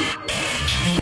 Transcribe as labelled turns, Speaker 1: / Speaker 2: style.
Speaker 1: Yeah.